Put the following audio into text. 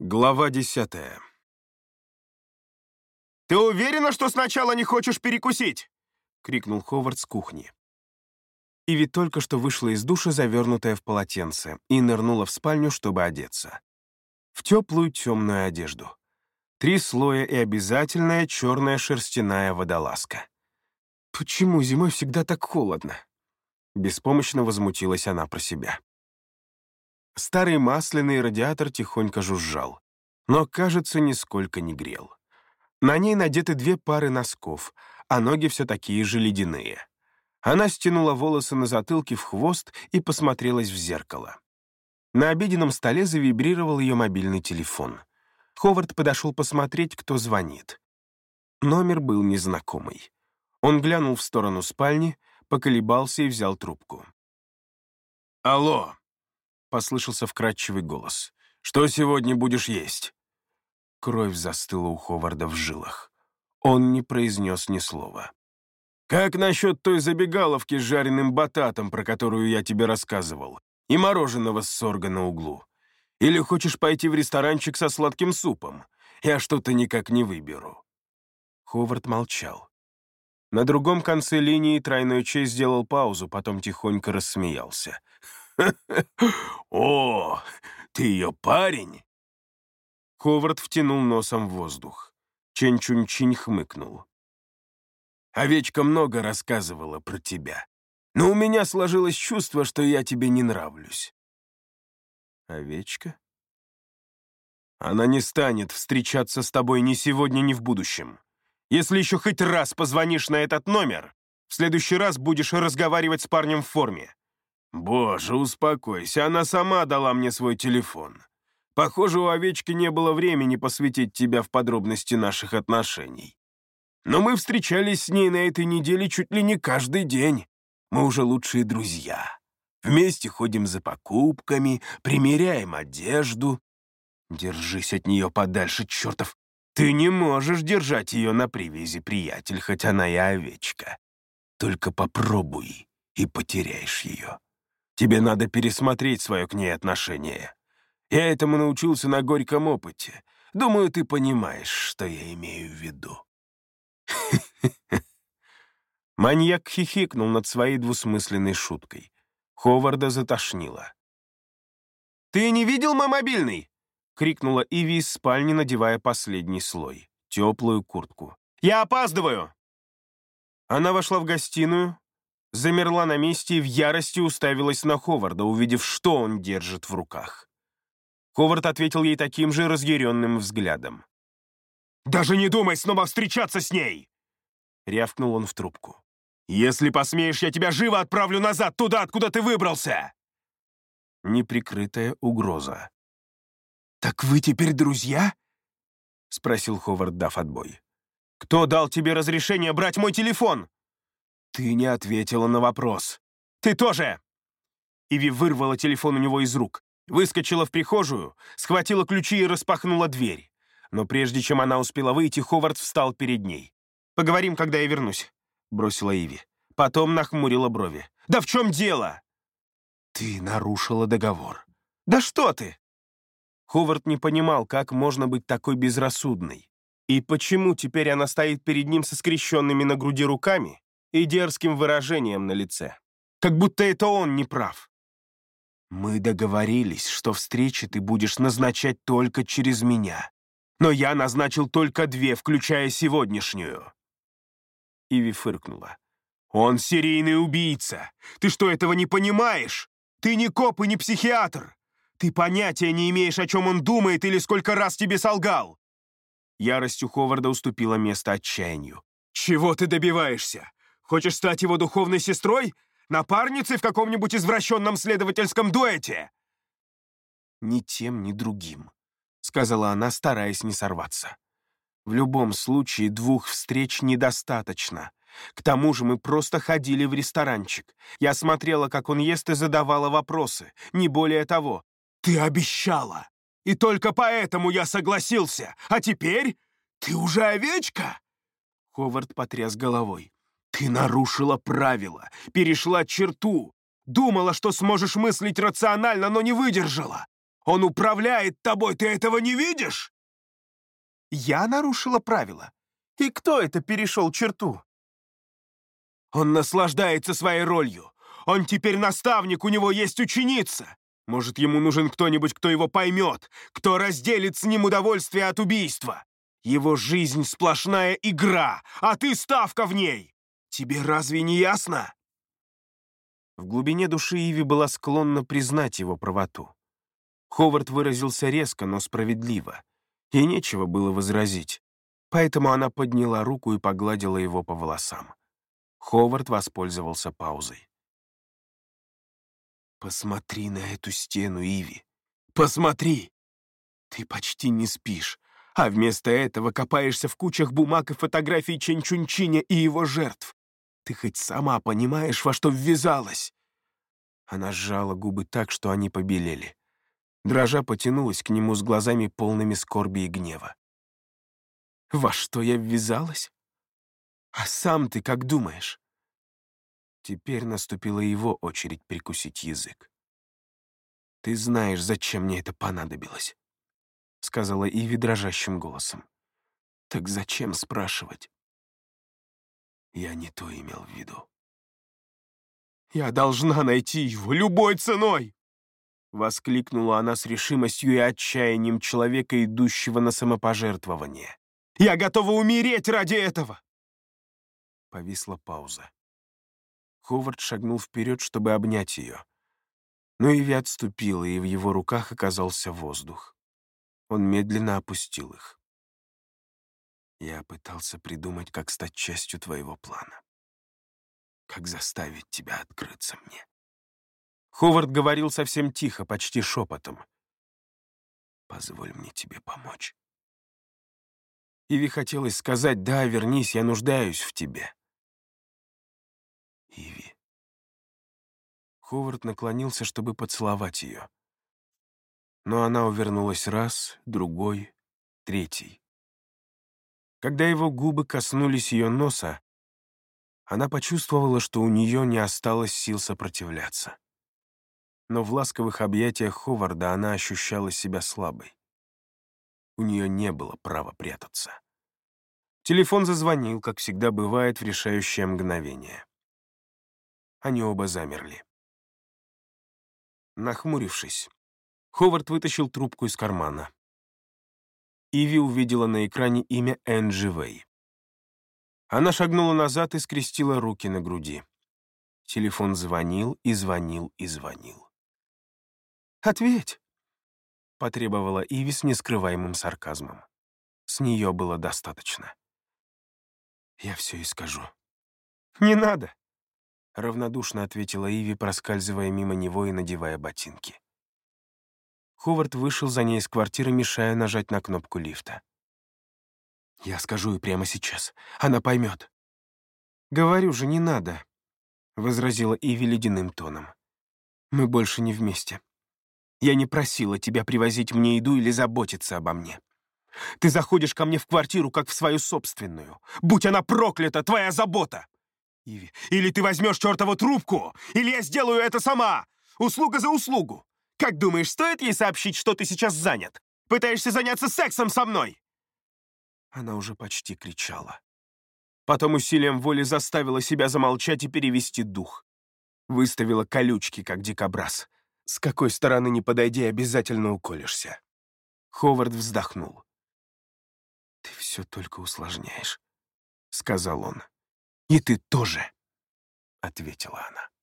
Глава десятая. «Ты уверена, что сначала не хочешь перекусить?» — крикнул Ховард с кухни. Иви только что вышла из душа, завернутая в полотенце, и нырнула в спальню, чтобы одеться. В теплую темную одежду. Три слоя и обязательная черная шерстяная водолазка. «Почему зимой всегда так холодно?» Беспомощно возмутилась она про себя. Старый масляный радиатор тихонько жужжал, но, кажется, нисколько не грел. На ней надеты две пары носков, а ноги все такие же ледяные. Она стянула волосы на затылке в хвост и посмотрелась в зеркало. На обеденном столе завибрировал ее мобильный телефон. Ховард подошел посмотреть, кто звонит. Номер был незнакомый. Он глянул в сторону спальни, поколебался и взял трубку. «Алло!» Послышался вкрадчивый голос. «Что сегодня будешь есть?» Кровь застыла у Ховарда в жилах. Он не произнес ни слова. «Как насчет той забегаловки с жареным бататом, про которую я тебе рассказывал, и мороженого с сорга на углу? Или хочешь пойти в ресторанчик со сладким супом? Я что-то никак не выберу». Ховард молчал. На другом конце линии тройной чей сделал паузу, потом тихонько рассмеялся. «О, ты ее парень?» Ховард втянул носом в воздух. Чен-Чунь-Чинь хмыкнул. «Овечка много рассказывала про тебя, но у меня сложилось чувство, что я тебе не нравлюсь». «Овечка?» «Она не станет встречаться с тобой ни сегодня, ни в будущем. Если еще хоть раз позвонишь на этот номер, в следующий раз будешь разговаривать с парнем в форме. «Боже, успокойся, она сама дала мне свой телефон. Похоже, у овечки не было времени посвятить тебя в подробности наших отношений. Но мы встречались с ней на этой неделе чуть ли не каждый день. Мы уже лучшие друзья. Вместе ходим за покупками, примеряем одежду. Держись от нее подальше, чертов. Ты не можешь держать ее на привязи, приятель, хоть она и овечка. Только попробуй, и потеряешь ее. Тебе надо пересмотреть свое к ней отношение. Я этому научился на горьком опыте. Думаю, ты понимаешь, что я имею в виду». Маньяк хихикнул над своей двусмысленной шуткой. Ховарда затошнило. «Ты не видел мой мобильный?» — крикнула Иви из спальни, надевая последний слой — теплую куртку. «Я опаздываю!» Она вошла в гостиную, замерла на месте и в ярости уставилась на Ховарда, увидев, что он держит в руках. Ховард ответил ей таким же разъяренным взглядом. «Даже не думай снова встречаться с ней!» Рявкнул он в трубку. «Если посмеешь, я тебя живо отправлю назад, туда, откуда ты выбрался!» Неприкрытая угроза. «Так вы теперь друзья?» — спросил Ховард, дав отбой. «Кто дал тебе разрешение брать мой телефон?» «Ты не ответила на вопрос». «Ты тоже!» Иви вырвала телефон у него из рук, выскочила в прихожую, схватила ключи и распахнула дверь. Но прежде чем она успела выйти, Ховард встал перед ней. «Поговорим, когда я вернусь», — бросила Иви. Потом нахмурила брови. «Да в чем дело?» «Ты нарушила договор». «Да что ты!» Ховард не понимал, как можно быть такой безрассудной. И почему теперь она стоит перед ним со скрещенными на груди руками и дерзким выражением на лице. Как будто это он не прав. «Мы договорились, что встречи ты будешь назначать только через меня. Но я назначил только две, включая сегодняшнюю». Иви фыркнула. «Он серийный убийца! Ты что, этого не понимаешь? Ты не коп и не психиатр! Ты понятия не имеешь, о чем он думает или сколько раз тебе солгал!» Ярость у Ховарда уступила место отчаянию. «Чего ты добиваешься? Хочешь стать его духовной сестрой? Напарницей в каком-нибудь извращенном следовательском дуэте?» «Ни тем, ни другим», — сказала она, стараясь не сорваться. «В любом случае двух встреч недостаточно. К тому же мы просто ходили в ресторанчик. Я смотрела, как он ест, и задавала вопросы. Не более того». «Ты обещала! И только поэтому я согласился! А теперь ты уже овечка?» Ховард потряс головой. Ты нарушила правила, перешла черту. Думала, что сможешь мыслить рационально, но не выдержала. Он управляет тобой, ты этого не видишь?» «Я нарушила правила. И кто это перешел черту?» «Он наслаждается своей ролью. Он теперь наставник, у него есть ученица. Может, ему нужен кто-нибудь, кто его поймет, кто разделит с ним удовольствие от убийства. Его жизнь — сплошная игра, а ты — ставка в ней. Тебе разве не ясно?» В глубине души Иви была склонна признать его правоту. Ховард выразился резко, но справедливо. Ей нечего было возразить, поэтому она подняла руку и погладила его по волосам. Ховард воспользовался паузой. «Посмотри на эту стену, Иви. Посмотри! Ты почти не спишь, а вместо этого копаешься в кучах бумаг и фотографий Ченчунчиня и его жертв. Ты хоть сама понимаешь, во что ввязалась?» Она сжала губы так, что они побелели. Дрожа потянулась к нему с глазами полными скорби и гнева. «Во что я ввязалась? А сам ты как думаешь?» Теперь наступила его очередь прикусить язык. «Ты знаешь, зачем мне это понадобилось», — сказала Иви дрожащим голосом. «Так зачем спрашивать?» Я не то имел в виду. «Я должна найти его любой ценой!» Воскликнула она с решимостью и отчаянием человека, идущего на самопожертвование. «Я готова умереть ради этого!» Повисла пауза. Ховард шагнул вперед, чтобы обнять ее. Но Иви отступила, и в его руках оказался воздух. Он медленно опустил их. Я пытался придумать, как стать частью твоего плана. Как заставить тебя открыться мне. Ховард говорил совсем тихо, почти шепотом. «Позволь мне тебе помочь». Иви хотелось сказать «Да, вернись, я нуждаюсь в тебе». Иви. Ховард наклонился, чтобы поцеловать ее. Но она увернулась раз, другой, третий. Когда его губы коснулись ее носа, она почувствовала, что у нее не осталось сил сопротивляться. Но в ласковых объятиях Ховарда она ощущала себя слабой. У нее не было права прятаться. Телефон зазвонил, как всегда бывает в решающее мгновение. Они оба замерли. Нахмурившись, Ховард вытащил трубку из кармана. Иви увидела на экране имя Энджи Вэй. Она шагнула назад и скрестила руки на груди. Телефон звонил и звонил и звонил. «Ответь!» — потребовала Иви с нескрываемым сарказмом. С нее было достаточно. «Я все и скажу». «Не надо!» — равнодушно ответила Иви, проскальзывая мимо него и надевая ботинки. Ховард вышел за ней из квартиры, мешая нажать на кнопку лифта. «Я скажу ей прямо сейчас. Она поймет». «Говорю же, не надо», — возразила Иви ледяным тоном. «Мы больше не вместе. Я не просила тебя привозить мне еду или заботиться обо мне. Ты заходишь ко мне в квартиру, как в свою собственную. Будь она проклята, твоя забота!» Иви. «Или ты возьмешь чертову трубку, или я сделаю это сама! Услуга за услугу! Как думаешь, стоит ей сообщить, что ты сейчас занят? Пытаешься заняться сексом со мной?» Она уже почти кричала. Потом усилием воли заставила себя замолчать и перевести дух. Выставила колючки, как дикобраз. С какой стороны не подойди, обязательно уколешься. Ховард вздохнул. «Ты все только усложняешь», — сказал он. «И ты тоже», — ответила она.